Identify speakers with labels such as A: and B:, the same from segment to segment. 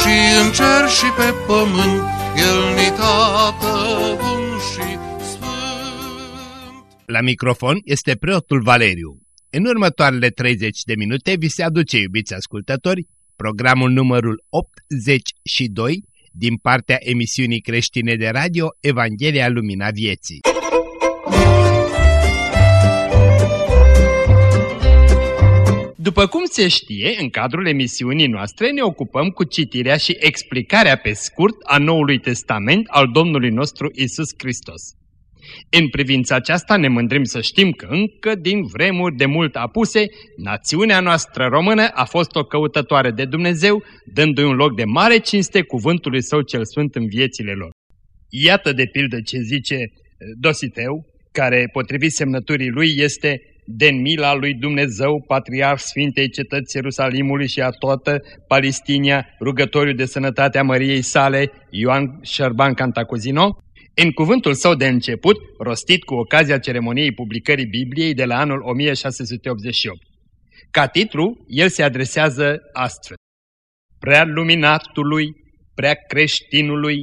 A: și în cer și pe pământ, El ni tată bun și sfânt.
B: La microfon este preotul Valeriu. În următoarele 30 de minute vi se aduce, iubiți ascultători, programul numărul 82 din partea emisiunii creștine de radio Evanghelia Lumina Vieții. După cum se știe, în cadrul emisiunii noastre ne ocupăm cu citirea și explicarea pe scurt a Noului Testament al Domnului nostru Isus Hristos. În privința aceasta ne mândrim să știm că încă din vremuri de mult apuse, națiunea noastră română a fost o căutătoare de Dumnezeu, dându-i un loc de mare cinste cuvântului său cel sfânt în viețile lor. Iată de pildă ce zice eh, Dositeu, care potrivit semnăturii lui este den mila lui Dumnezeu, patriarh Sfintei Cetăți Ierusalimului și a toată Palestinia, rugătoriu de sănătatea Măriei sale, Ioan Șerban Cantacuzino, în cuvântul său de început, rostit cu ocazia ceremoniei publicării Bibliei de la anul 1688. Ca titlu, el se adresează astfel. Prea luminatului, prea creștinului,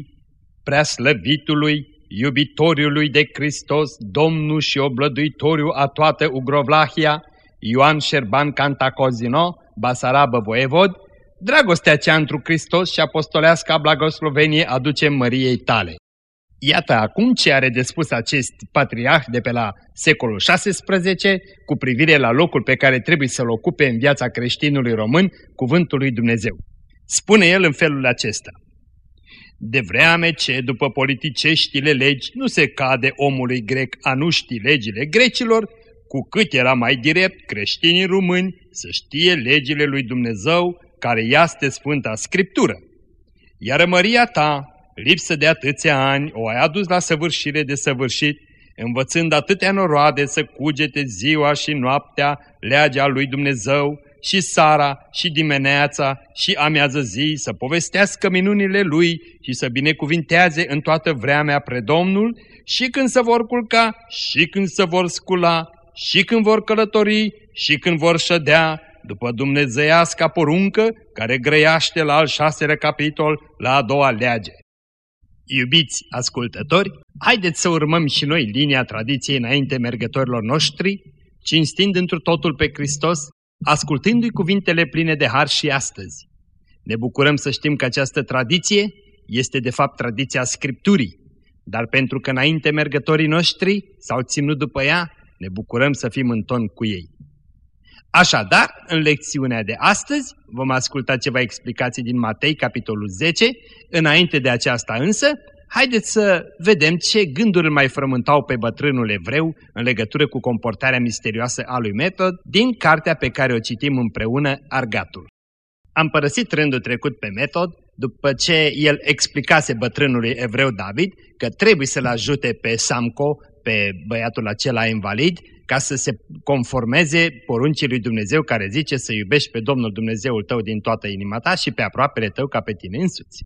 B: prea slăvitului, iubitoriului de Hristos, Domnul și oblăduitoriu a toată Ugrovlahia, Ioan Șerban Cantacozino, Basarabă Voevod, dragostea cea întru Hristos și apostolească blagoslovenie aduce Măriei tale. Iată acum ce are de spus acest patriarh de pe la secolul XVI cu privire la locul pe care trebuie să-l ocupe în viața creștinului român cuvântul lui Dumnezeu. Spune el în felul acesta. De vreme ce, după politiceștile legi, nu se cade omului grec a nu ști legile grecilor, cu cât era mai direct creștinii români să știe legile lui Dumnezeu care este Sfânta Scriptură. Iar măria ta, lipsă de atâția ani, o ai adus la săvârșire de săvârșit, învățând atâtea noroade să cugete ziua și noaptea legea lui Dumnezeu, și Sara, și dimineața, și amiază zi, să povestească minunile lui și să binecuvinteze în toată vremea predomnul, și când se vor culca, și când se vor scula, și când vor călători, și când vor șădea, după dumnezeiasca poruncă care grăiaște la al șaselea capitol, la a doua lege. Iubiți ascultători, haideți să urmăm și noi linia tradiției înainte mergătorilor noștri, cinstind întru totul pe Hristos, ascultându-i cuvintele pline de har și astăzi. Ne bucurăm să știm că această tradiție este de fapt tradiția Scripturii, dar pentru că înainte mergătorii noștri s-au ținut după ea, ne bucurăm să fim în ton cu ei. Așadar, în lecțiunea de astăzi vom asculta ceva explicații din Matei, capitolul 10. Înainte de aceasta însă, haideți să vedem ce gânduri mai frământau pe bătrânul evreu în legătură cu comportarea misterioasă a lui Metod din cartea pe care o citim împreună, Argatul. Am părăsit rândul trecut pe Metod după ce el explicase bătrânului evreu David că trebuie să-l ajute pe Samco, pe băiatul acela invalid, ca să se conformeze poruncii lui Dumnezeu care zice să iubești pe Domnul Dumnezeul tău din toată inima ta și pe aproapele tău ca pe tine însuți.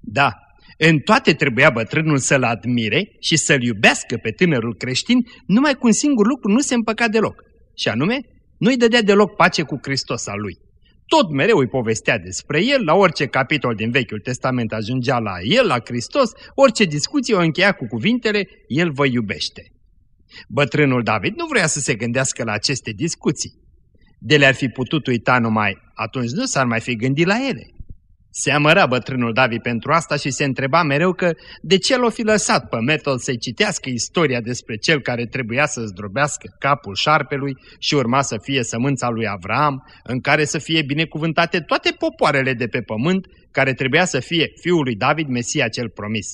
B: Da, în toate trebuia bătrânul să-l admire și să-l iubească pe tânărul creștin, numai cu un singur lucru nu se împăca deloc, și anume, nu-i dădea deloc pace cu Hristos al lui. Tot mereu îi povestea despre el, la orice capitol din Vechiul Testament ajungea la el, la Hristos, orice discuție o încheia cu cuvintele, el vă iubește. Bătrânul David nu vrea să se gândească la aceste discuții. De le-ar fi putut uita numai, atunci nu s-ar mai fi gândit la ele. Se amăra bătrânul David pentru asta și se întreba mereu că de ce l-o fi lăsat pe Metal să-i citească istoria despre cel care trebuia să zdrobească capul șarpelui și urma să fie sămânța lui Avram, în care să fie binecuvântate toate popoarele de pe pământ, care trebuia să fie fiul lui David, Mesia cel promis.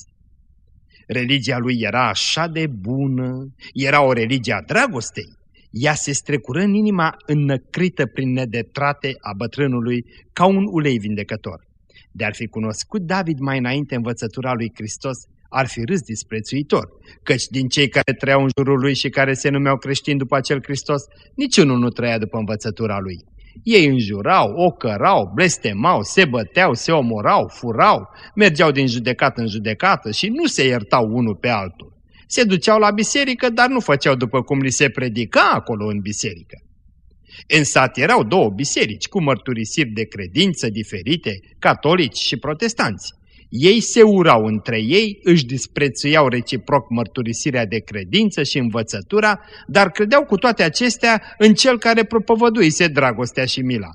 B: Religia lui era așa de bună, era o religie a dragostei. Ea se strecură în inima înnăcrită prin nedetrate a bătrânului ca un ulei vindecător. De-ar fi cunoscut David mai înainte învățătura lui Hristos, ar fi râs disprețuitor, căci din cei care trăiau în jurul lui și care se numeau creștini după acel Hristos, niciunul nu trăia după învățătura lui. Ei înjurau, ocărau, blestemau, se băteau, se omorau, furau, mergeau din judecată în judecată și nu se iertau unul pe altul. Se duceau la biserică, dar nu făceau după cum li se predica acolo în biserică. În sat erau două biserici cu mărturisiri de credință diferite, catolici și protestanți. Ei se urau între ei, își disprețuiau reciproc mărturisirea de credință și învățătura, dar credeau cu toate acestea în cel care propovăduise dragostea și mila.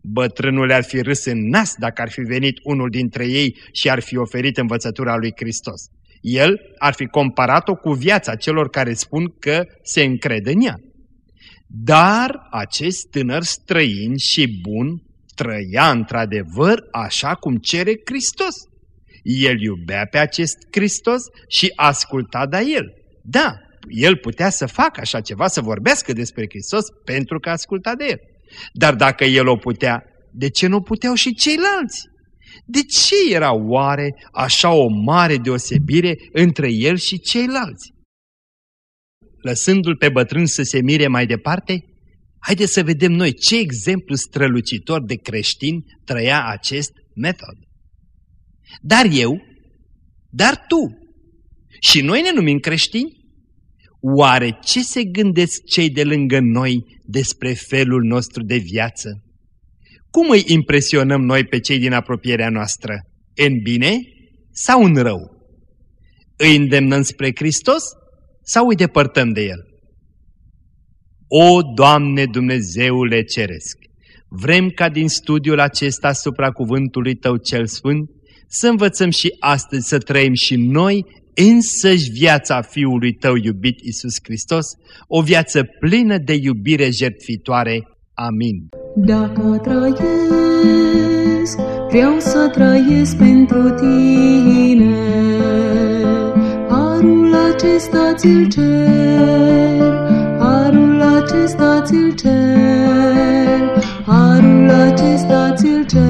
B: Bătrânul ar fi râs în nas dacă ar fi venit unul dintre ei și ar fi oferit învățătura lui Hristos. El ar fi comparat-o cu viața celor care spun că se încred în ea. Dar acest tânăr străin și bun trăia într-adevăr așa cum cere Hristos. El iubea pe acest Hristos și asculta de el. Da, el putea să facă așa ceva, să vorbească despre Hristos pentru că asculta de el. Dar dacă el o putea, de ce nu puteau și ceilalți? De ce era oare așa o mare deosebire între el și ceilalți? Lăsându-l pe bătrân să se mire mai departe, haideți să vedem noi ce exemplu strălucitor de creștin trăia acest metod. Dar eu, dar tu, și noi ne numim creștini? Oare ce se gândesc cei de lângă noi despre felul nostru de viață? Cum îi impresionăm noi pe cei din apropierea noastră? În bine sau în rău? Îi îndemnăm spre Hristos sau îi depărtăm de El? O, Doamne Dumnezeule Ceresc! Vrem ca din studiul acesta asupra cuvântului Tău cel Sfânt să învățăm și astăzi să trăim și noi însăși viața Fiului Tău iubit Iisus Hristos, o viață plină de iubire jertfitoare. Amin.
C: Dacă trăiesc, vreau să trăiesc pentru Tine. Harul acesta ți-l cer, harul acesta ți-l cer, harul acesta ți-l cer.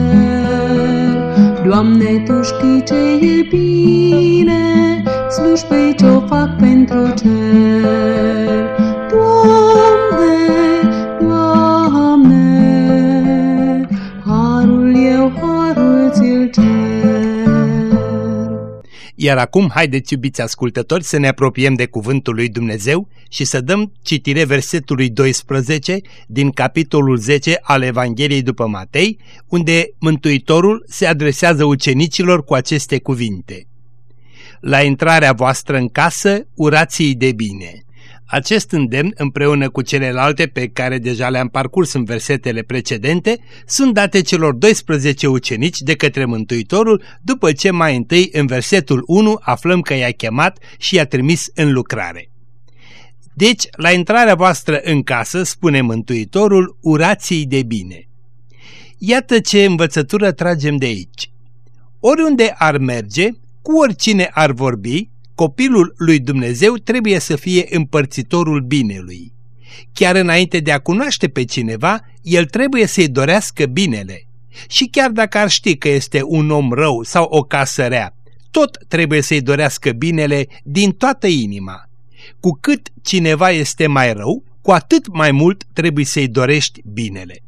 C: Doamne, Tu știi ce e bine, slujbei ce-o fac pentru cer.
B: Iar acum, haideți, iubiți ascultători, să ne apropiem de Cuvântul lui Dumnezeu și să dăm citire versetului 12 din capitolul 10 al Evangheliei după Matei, unde Mântuitorul se adresează ucenicilor cu aceste cuvinte. La intrarea voastră în casă, urați de bine. Acest îndemn, împreună cu celelalte pe care deja le-am parcurs în versetele precedente, sunt date celor 12 ucenici de către Mântuitorul, după ce mai întâi în versetul 1 aflăm că i-a chemat și i-a trimis în lucrare. Deci, la intrarea voastră în casă, spune Mântuitorul, urații de bine. Iată ce învățătură tragem de aici. Oriunde ar merge, cu oricine ar vorbi, copilul lui Dumnezeu trebuie să fie împărțitorul binelui. Chiar înainte de a cunoaște pe cineva, el trebuie să-i dorească binele. Și chiar dacă ar ști că este un om rău sau o casă rea, tot trebuie să-i dorească binele din toată inima. Cu cât cineva este mai rău, cu atât mai mult trebuie să-i dorești binele.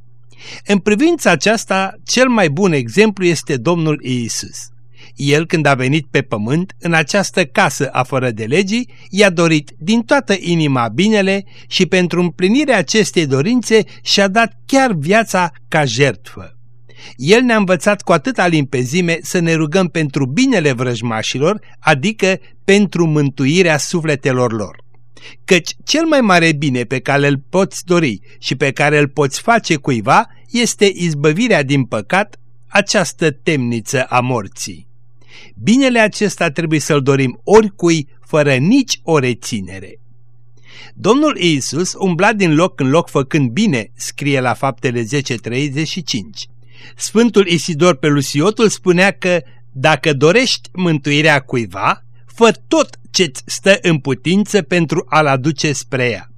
B: În privința aceasta, cel mai bun exemplu este Domnul Iisus. El, când a venit pe pământ, în această casă a fără de legii, i-a dorit din toată inima binele și pentru împlinirea acestei dorințe și-a dat chiar viața ca jertfă. El ne-a învățat cu atâta limpezime să ne rugăm pentru binele vrăjmașilor, adică pentru mântuirea sufletelor lor. Căci cel mai mare bine pe care îl poți dori și pe care îl poți face cuiva este izbăvirea din păcat, această temniță a morții. Binele acesta trebuie să-l dorim oricui, fără nici o reținere. Domnul Iisus umbla din loc în loc făcând bine, scrie la faptele 10.35. Sfântul Isidor Pelusiotul spunea că dacă dorești mântuirea cuiva, fă tot ce-ți stă în putință pentru a-l aduce spre ea.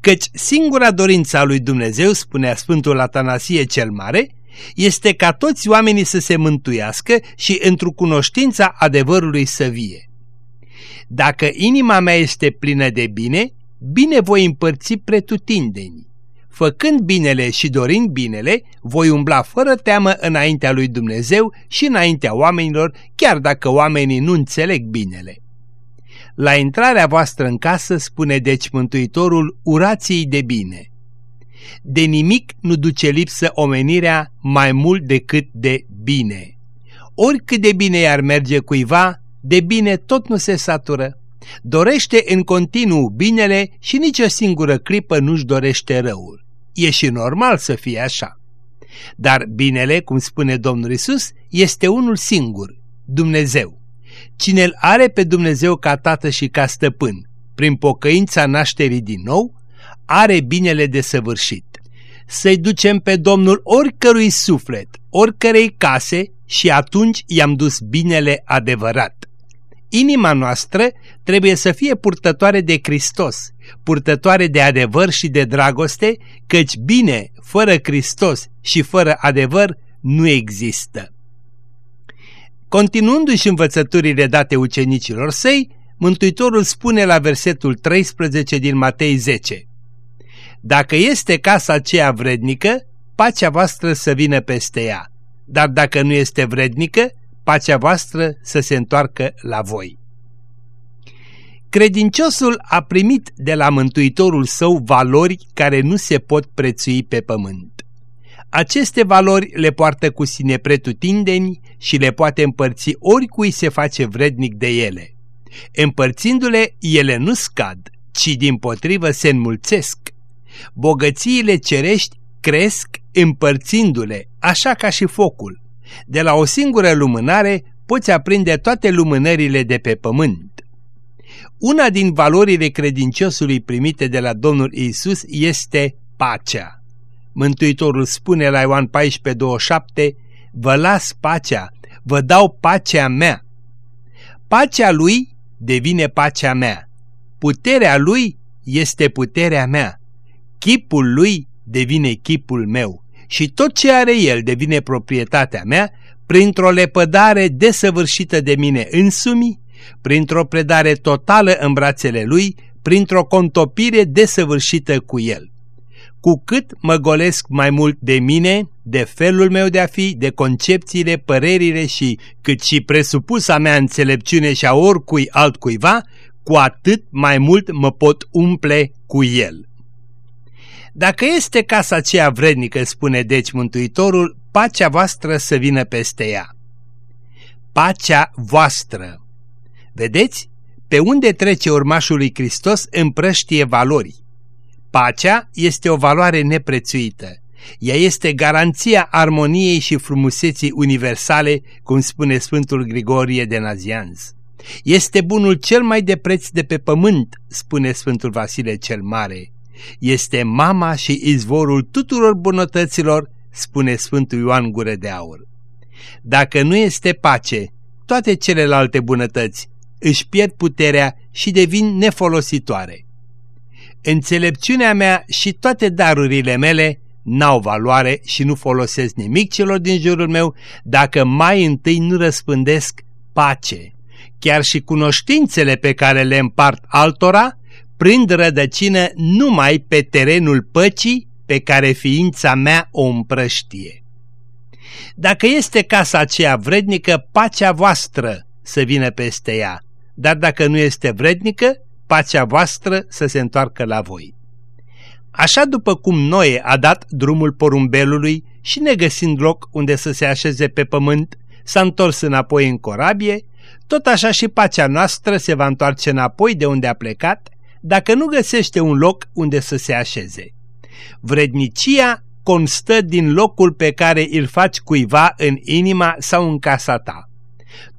B: Căci singura dorință a lui Dumnezeu, spunea Sfântul Atanasie cel Mare, este ca toți oamenii să se mântuiască și într-o cunoștința adevărului să vie. Dacă inima mea este plină de bine, bine voi împărți pretutindeni. Făcând binele și dorind binele, voi umbla fără teamă înaintea lui Dumnezeu și înaintea oamenilor, chiar dacă oamenii nu înțeleg binele. La intrarea voastră în casă, spune deci Mântuitorul, urației de bine. De nimic nu duce lipsă omenirea mai mult decât de bine. Oricât de bine i-ar merge cuiva, de bine tot nu se satură. Dorește în continuu binele și nici o singură clipă nu-și dorește răul. E și normal să fie așa. Dar binele, cum spune Domnul Isus, este unul singur, Dumnezeu. Cine îl are pe Dumnezeu ca tată și ca stăpân, prin pocăința nașterii din nou, are binele de săvârșit. Să-i ducem pe Domnul oricărui suflet, oricărei case și atunci i-am dus binele adevărat. Inima noastră trebuie să fie purtătoare de Hristos, purtătoare de adevăr și de dragoste, căci bine fără Hristos și fără adevăr nu există. Continuându-și învățăturile date ucenicilor săi, Mântuitorul spune la versetul 13 din Matei 10 Dacă este casa aceea vrednică, pacea voastră să vină peste ea, dar dacă nu este vrednică, pacea voastră să se întoarcă la voi. Credinciosul a primit de la Mântuitorul său valori care nu se pot prețui pe pământ. Aceste valori le poartă cu sine pretutindeni și le poate împărți oricui se face vrednic de ele. Împărțindu-le, ele nu scad, ci din potrivă se înmulțesc. Bogățiile cerești cresc împărțindu-le, așa ca și focul. De la o singură lumânare poți aprinde toate lumânările de pe pământ. Una din valorile credinciosului primite de la Domnul Isus este pacea. Mântuitorul spune la Ioan 14:27, Vă las pacea, vă dau pacea mea. Pacea lui devine pacea mea. Puterea lui este puterea mea. Chipul lui devine chipul meu. Și tot ce are el devine proprietatea mea printr-o lepădare desăvârșită de mine însumi, printr-o predare totală în brațele lui, printr-o contopire desăvârșită cu el cu cât mă golesc mai mult de mine, de felul meu de a fi, de concepțiile, părerile și cât și presupusa mea înțelepciune și a oricui altcuiva, cu atât mai mult mă pot umple cu el. Dacă este casa aceea vrednică, spune deci Mântuitorul, pacea voastră să vină peste ea. Pacea voastră. Vedeți? Pe unde trece urmașul lui Hristos împrăștie valori. Pacea este o valoare neprețuită. Ea este garanția armoniei și frumuseții universale, cum spune Sfântul Grigorie de Nazianz. Este bunul cel mai de preț de pe pământ, spune Sfântul Vasile cel Mare. Este mama și izvorul tuturor bunătăților, spune Sfântul Ioan Gură de Aur. Dacă nu este pace, toate celelalte bunătăți își pierd puterea și devin nefolositoare. Înțelepciunea mea și toate darurile mele n-au valoare și nu folosesc nimic celor din jurul meu dacă mai întâi nu răspândesc pace. Chiar și cunoștințele pe care le împart altora prind rădăcină numai pe terenul păcii pe care ființa mea o împrăștie. Dacă este casa aceea vrednică, pacea voastră să vină peste ea, dar dacă nu este vrednică, pacea voastră să se întoarcă la voi. Așa după cum Noe a dat drumul porumbelului și negăsind loc unde să se așeze pe pământ, s-a întors înapoi în corabie, tot așa și pacea noastră se va întoarce înapoi de unde a plecat, dacă nu găsește un loc unde să se așeze. Vrednicia constă din locul pe care îl faci cuiva în inima sau în casa ta.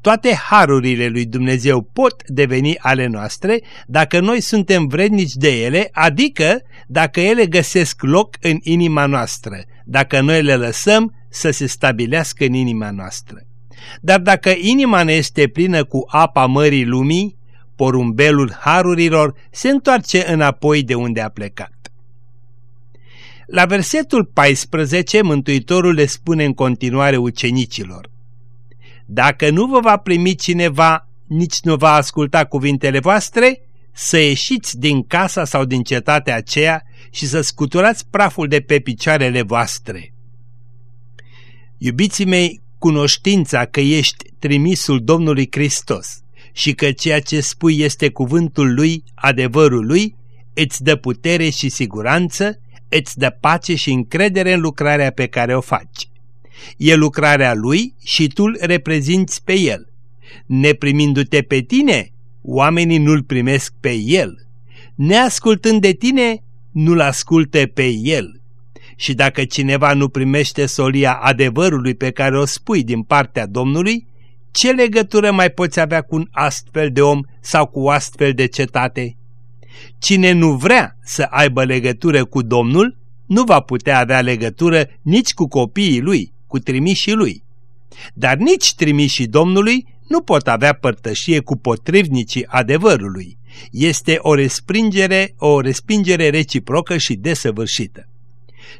B: Toate harurile lui Dumnezeu pot deveni ale noastre dacă noi suntem vrednici de ele, adică dacă ele găsesc loc în inima noastră, dacă noi le lăsăm să se stabilească în inima noastră. Dar dacă inima ne este plină cu apa mării lumii, porumbelul harurilor se întoarce înapoi de unde a plecat. La versetul 14, Mântuitorul le spune în continuare ucenicilor, Dacă nu vă va primi cineva, nici nu va asculta cuvintele voastre, să ieșiți din casa sau din cetatea aceea și să scuturați praful de pe picioarele voastre. Iubiții mei, cunoștința că ești trimisul Domnului Hristos și că ceea ce spui este cuvântul Lui, adevărul Lui, îți dă putere și siguranță, îți dă pace și încredere în lucrarea pe care o faci. E lucrarea Lui și tu îl reprezinți pe El. Neprimindu-te pe tine, oamenii nu-L primesc pe El. Neascultând de tine, nu-L ascultă pe El. Și dacă cineva nu primește solia adevărului pe care o spui din partea Domnului, ce legătură mai poți avea cu un astfel de om sau cu o astfel de cetate? Cine nu vrea să aibă legătură cu Domnul, nu va putea avea legătură nici cu copiii lui, cu trimișii lui. Dar nici trimișii Domnului nu pot avea părtășie cu potrivnicii adevărului. Este o respingere, o respingere reciprocă și desăvârșită.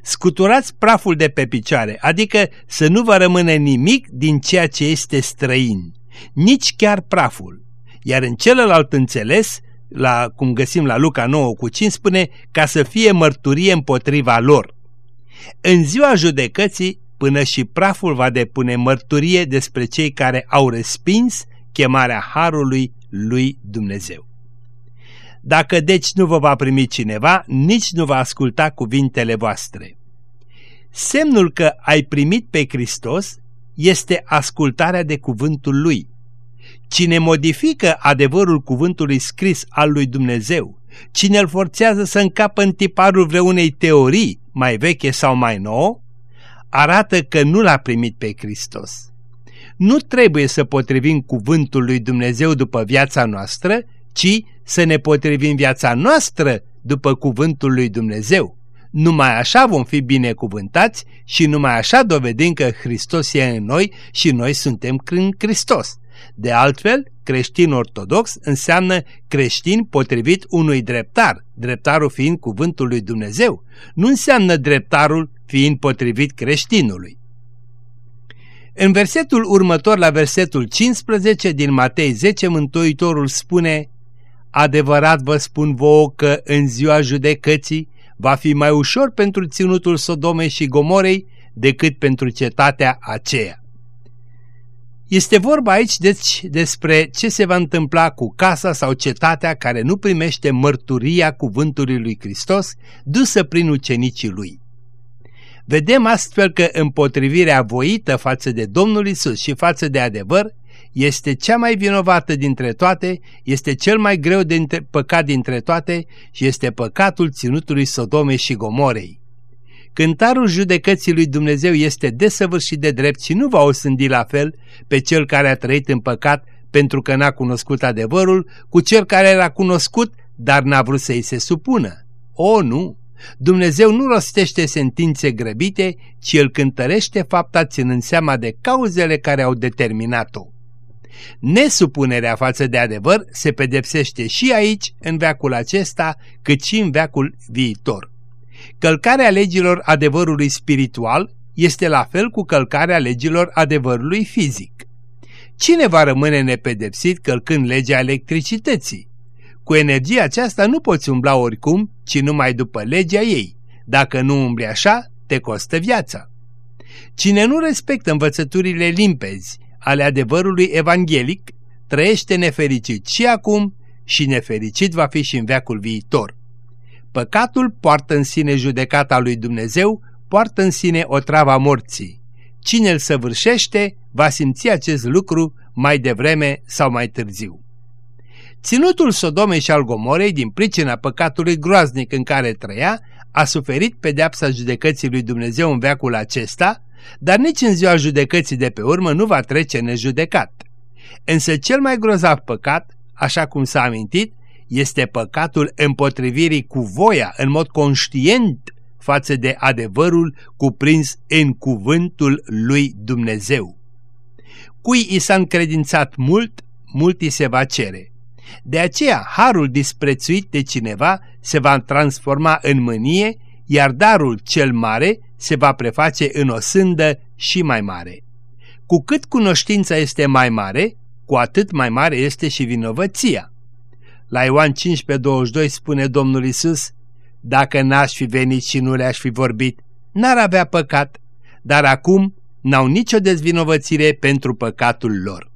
B: Scuturați praful de pe picioare, adică să nu vă rămâne nimic din ceea ce este străin, nici chiar praful. Iar în celălalt înțeles, la, cum găsim la Luca 9 cu 5, spune ca să fie mărturie împotriva lor. În ziua judecății, până și praful va depune mărturie despre cei care au respins chemarea Harului lui Dumnezeu. Dacă deci nu vă va primi cineva, nici nu va asculta cuvintele voastre. Semnul că ai primit pe Hristos este ascultarea de cuvântul Lui. Cine modifică adevărul cuvântului scris al lui Dumnezeu, cine îl forțează să încapă în tiparul vreunei teorii, mai veche sau mai nouă, arată că nu l-a primit pe Hristos. Nu trebuie să potrivim cuvântul lui Dumnezeu după viața noastră, ci să ne potrivim viața noastră după cuvântul lui Dumnezeu. Numai așa vom fi binecuvântați și numai așa dovedim că Hristos e în noi și noi suntem în Hristos. De altfel, creștin ortodox înseamnă creștin potrivit unui dreptar, dreptarul fiind cuvântul lui Dumnezeu. Nu înseamnă dreptarul fiind potrivit creștinului. În versetul următor, la versetul 15 din Matei 10, Mântuitorul spune Adevărat vă spun vouă că în ziua judecății va fi mai ușor pentru ținutul Sodomei și Gomorei decât pentru cetatea aceea. Este vorba aici deci despre ce se va întâmpla cu casa sau cetatea care nu primește mărturia cuvântului lui Hristos dusă prin ucenicii lui. Vedem astfel că împotrivirea voită față de Domnul Isus și față de adevăr este cea mai vinovată dintre toate, este cel mai greu de păcat dintre toate și este păcatul ținutului Sodomei și Gomorei. Cântarul judecății lui Dumnezeu este desăvârșit de drept și nu va osândi la fel pe cel care a trăit în păcat pentru că n-a cunoscut adevărul, cu cel care l-a cunoscut, dar n-a vrut să-i se supună. O, nu! Dumnezeu nu rostește sentințe grăbite, ci el cântărește fapta ținând seama de cauzele care au determinat-o. Nesupunerea față de adevăr se pedepsește și aici, în veacul acesta, cât și în veacul viitor. Călcarea legilor adevărului spiritual este la fel cu călcarea legilor adevărului fizic. Cine va rămâne nepedepsit călcând legea electricității? Cu energia aceasta nu poți umbla oricum, ci numai după legea ei. Dacă nu umbli așa, te costă viața. Cine nu respectă învățăturile limpezi ale adevărului evanghelic, trăiește nefericit și acum și nefericit va fi și în veacul viitor. Păcatul poartă în sine judecata lui Dumnezeu, poartă în sine o travă morții. Cine îl săvârșește va simți acest lucru mai devreme sau mai târziu. Ținutul Sodomei și al Gomorei, din pricina păcatului groaznic în care trăia, a suferit pedeapsa judecății lui Dumnezeu în veacul acesta, dar nici în ziua judecății de pe urmă nu va trece nejudecat. Însă cel mai grozav păcat, așa cum s-a amintit, este păcatul împotrivirii cu voia, în mod conștient, față de adevărul cuprins în cuvântul lui Dumnezeu. Cui i s-a încredințat mult, mult i se va cere. De aceea, harul disprețuit de cineva se va transforma în mânie, iar darul cel mare se va preface în o sândă și mai mare. Cu cât cunoștința este mai mare, cu atât mai mare este și vinovăția. La Ioan 15:22 spune Domnul Isus: Dacă n-aș fi venit și nu le-aș fi vorbit, n-ar avea păcat, dar acum n-au nicio dezvinovățire pentru păcatul lor.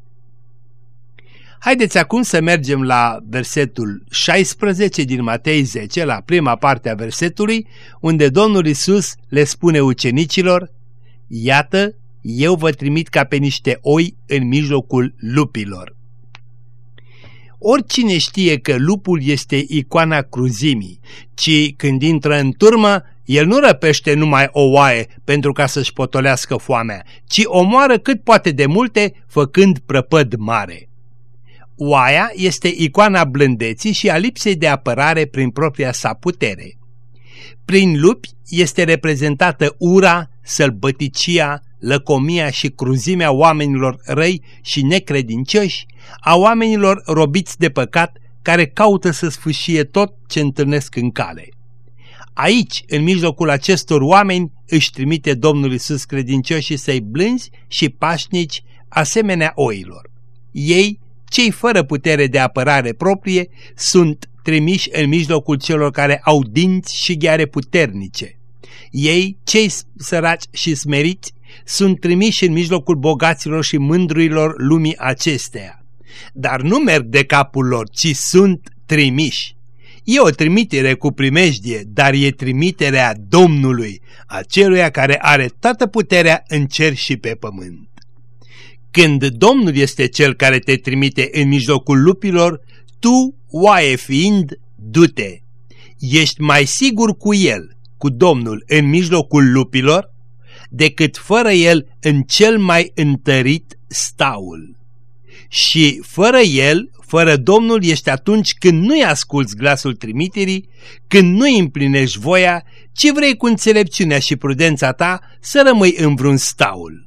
B: Haideți acum să mergem la versetul 16 din Matei 10, la prima parte a versetului, unde Domnul Isus le spune ucenicilor, Iată, eu vă trimit ca pe niște oi în mijlocul lupilor. Oricine știe că lupul este icoana cruzimii, ci când intră în turmă, el nu răpește numai o oaie pentru ca să-și potolească foamea, ci omoară cât poate de multe, făcând prăpăd mare. Oaia este icoana blândeții și a lipsei de apărare prin propria sa putere. Prin lupi este reprezentată ura, sălbăticia, lăcomia și cruzimea oamenilor răi și necredincioși, a oamenilor robiți de păcat care caută să sfâșie tot ce întâlnesc în cale. Aici, în mijlocul acestor oameni, își trimite Domnul Isus credincioșii săi blânzi și pașnici, asemenea oilor. Ei, cei fără putere de apărare proprie, sunt trimiși în mijlocul celor care au dinți și gheare puternice. Ei, cei săraci și smeriți, sunt trimiși în mijlocul bogaților și mândruilor lumii acesteia. Dar nu merg de capul lor, ci sunt trimiși. E o trimitere cu primejdie, dar e trimiterea Domnului, aceluia care are toată puterea în cer și pe pământ. Când Domnul este cel care te trimite în mijlocul lupilor, tu, oaie fiind, du-te. Ești mai sigur cu El, cu Domnul, în mijlocul lupilor, decât fără El în cel mai întărit staul. Și fără El, fără Domnul, ești atunci când nu-i asculți glasul trimiterii, când nu-i împlinești voia, ci vrei cu înțelepciunea și prudența ta să rămâi în vreun staul.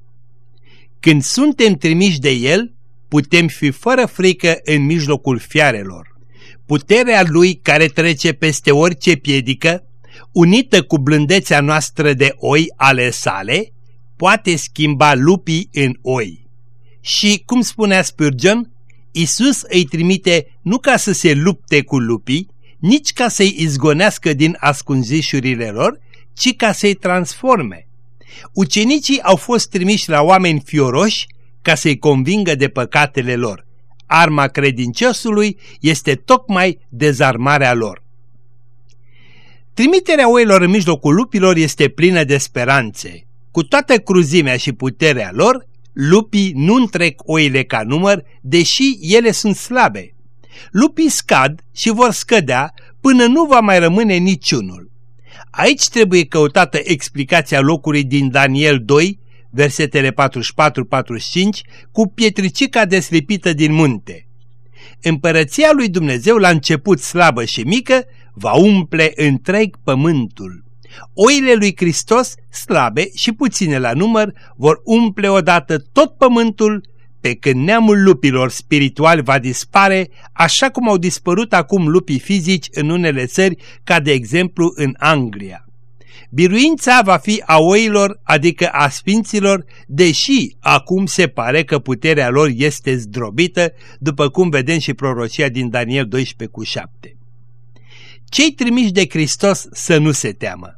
B: Când suntem trimiși de El, putem fi fără frică în mijlocul fiarelor. Puterea Lui care trece peste orice piedică, unită cu blândețea noastră de oi ale sale, poate schimba lupii în oi. Și, cum spunea Spurgeon, Isus îi trimite nu ca să se lupte cu lupii, nici ca să-i izgonească din ascunzișurile lor, ci ca să-i transforme. Ucenicii au fost trimiși la oameni fioroși ca să-i convingă de păcatele lor. Arma credinciosului este tocmai dezarmarea lor. Trimiterea oilor în mijlocul lupilor este plină de speranțe. Cu toată cruzimea și puterea lor, lupii nu întrec oile ca număr, deși ele sunt slabe. Lupii scad și vor scădea până nu va mai rămâne niciunul. Aici trebuie căutată explicația locului din Daniel 2, versetele 44-45, cu pietricica deslipită din munte. Împărăția lui Dumnezeu la început slabă și mică va umple întreg pământul. Oile lui Hristos, slabe și puține la număr, vor umple odată tot pământul pe când neamul lupilor spirituali va dispare, așa cum au dispărut acum lupii fizici în unele țări, ca de exemplu în Anglia. Biruința va fi a oilor, adică a sfinților, deși acum se pare că puterea lor este zdrobită, după cum vedem și prorocia din Daniel 12 cu 7. Cei trimiși de Hristos să nu se teamă.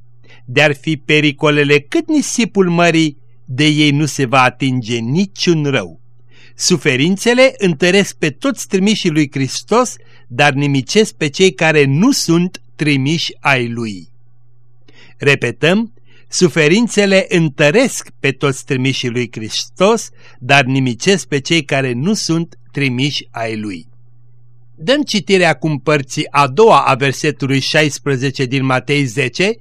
B: De-ar fi pericolele cât nisipul mării, de ei nu se va atinge niciun rău. Suferințele întăresc pe toți trimișii lui Hristos, dar nimicesc pe cei care nu sunt trimiși ai lui. Repetăm, suferințele întăresc pe toți trimișii lui Hristos, dar nimicesc pe cei care nu sunt trimiși ai lui. Dăm citire acum părții a doua a versetului 16 din Matei 10,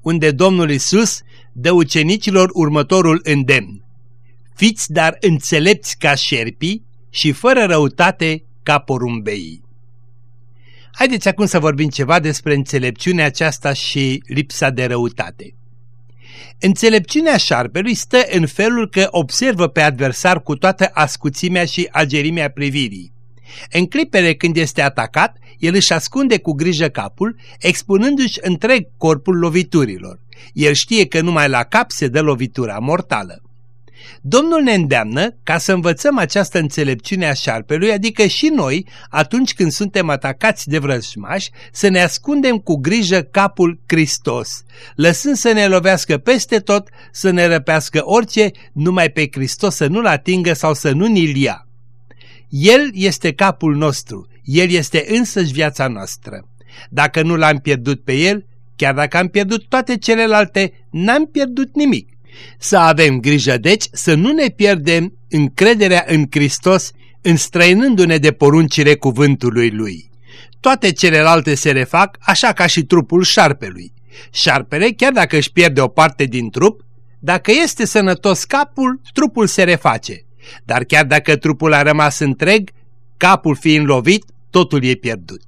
B: unde Domnul Isus dă ucenicilor următorul îndemn. Fiți dar înțelepți ca șerpii și fără răutate ca porumbeii. Haideți acum să vorbim ceva despre înțelepciunea aceasta și lipsa de răutate. Înțelepciunea șarpelui stă în felul că observă pe adversar cu toată ascuțimea și agerimea privirii. În clipele când este atacat, el își ascunde cu grijă capul, expunându-și întreg corpul loviturilor. El știe că numai la cap se dă lovitura mortală. Domnul ne îndeamnă ca să învățăm această înțelepciune a șarpelui, adică și noi, atunci când suntem atacați de vrăjmași, să ne ascundem cu grijă capul Hristos, lăsând să ne lovească peste tot, să ne răpească orice, numai pe Hristos să nu-l atingă sau să nu ni-l ia. El este capul nostru, El este însăși viața noastră. Dacă nu l-am pierdut pe El, chiar dacă am pierdut toate celelalte, n-am pierdut nimic. Să avem grijă, deci, să nu ne pierdem încrederea în Hristos, înstrăinându-ne de poruncile cuvântului Lui. Toate celelalte se refac așa ca și trupul șarpelui. Șarpele, chiar dacă își pierde o parte din trup, dacă este sănătos capul, trupul se reface. Dar chiar dacă trupul a rămas întreg, capul fiind lovit, totul e pierdut.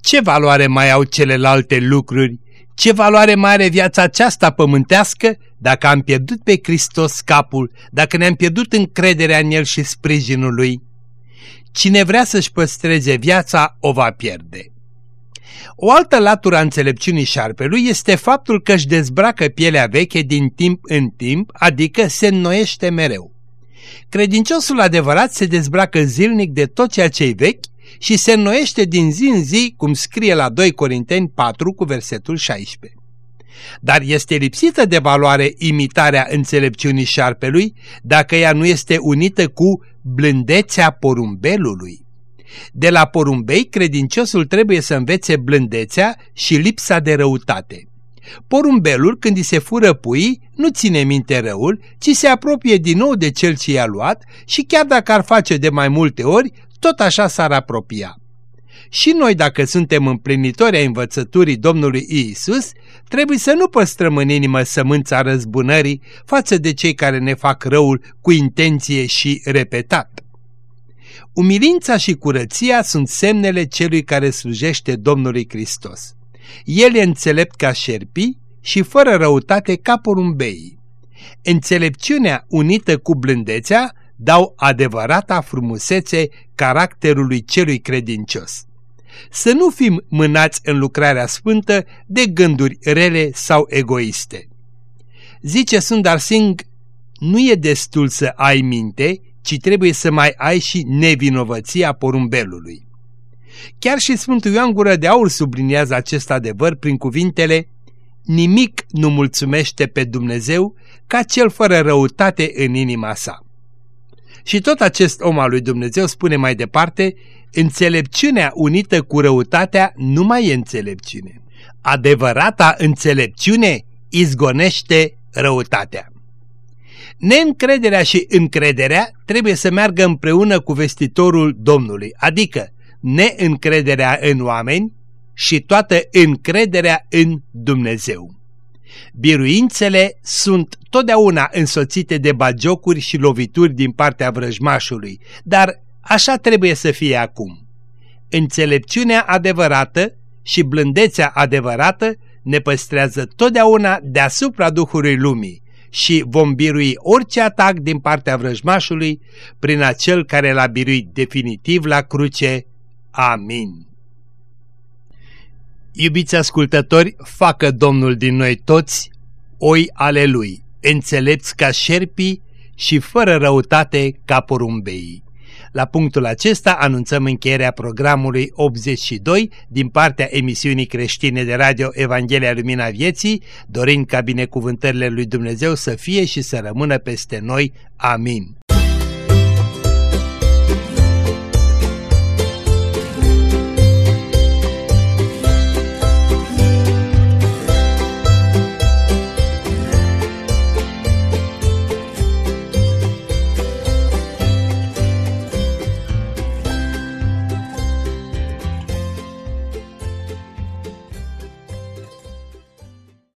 B: Ce valoare mai au celelalte lucruri? Ce valoare mai are viața aceasta pământească dacă am pierdut pe Hristos capul, dacă ne-am pierdut încrederea în El și sprijinul Lui? Cine vrea să-și păstreze viața, o va pierde. O altă latură a înțelepciunii șarpelui este faptul că își dezbracă pielea veche din timp în timp, adică se înnoiește mereu. Credinciosul adevărat se dezbracă zilnic de tot ceea ce-i vechi și se înnoiește din zi în zi, cum scrie la 2 Corinteni 4 cu versetul 16. Dar este lipsită de valoare imitarea înțelepciunii șarpelui dacă ea nu este unită cu blândețea porumbelului. De la porumbei, credinciosul trebuie să învețe blândețea și lipsa de răutate. Porumbelul, când îi se fură pui, nu ține minte răul, ci se apropie din nou de cel ce i-a luat și chiar dacă ar face de mai multe ori, tot așa s-ar apropia. Și noi, dacă suntem împlinitori a învățăturii Domnului Iisus, trebuie să nu păstrăm în inimă sămânța răzbunării față de cei care ne fac răul cu intenție și repetat. Umilința și curăția sunt semnele celui care slujește Domnului Hristos. El e înțelept ca șerpii și fără răutate ca porumbeii. Înțelepciunea unită cu blândețea dau adevărata frumusețe caracterului celui credincios. Să nu fim mânați în lucrarea sfântă de gânduri rele sau egoiste. Zice Sundar Singh, nu e destul să ai minte, ci trebuie să mai ai și nevinovăția porumbelului. Chiar și Sfântul Ioan Gură de Aur subliniază acest adevăr prin cuvintele Nimic nu mulțumește pe Dumnezeu ca cel fără răutate în inima sa. Și tot acest om al lui Dumnezeu spune mai departe, înțelepciunea unită cu răutatea nu mai e înțelepciune. Adevărata înțelepciune izgonește răutatea. Neîncrederea și încrederea trebuie să meargă împreună cu vestitorul Domnului, adică neîncrederea în oameni și toată încrederea în Dumnezeu. Biruințele sunt totdeauna însoțite de bagiocuri și lovituri din partea vrăjmașului, dar așa trebuie să fie acum. Înțelepciunea adevărată și blândețea adevărată ne păstrează totdeauna deasupra Duhului Lumii și vom birui orice atac din partea vrăjmașului prin acel care l-a biruit definitiv la cruce. Amin. Iubiți ascultători, facă Domnul din noi toți oi ale Lui, înțelepți ca șerpii și fără răutate ca porumbei. La punctul acesta anunțăm încheierea programului 82 din partea emisiunii creștine de radio Evanghelia Lumina Vieții, dorind ca binecuvântările lui Dumnezeu să fie și să rămână peste noi. Amin.